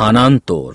স্থানান্তর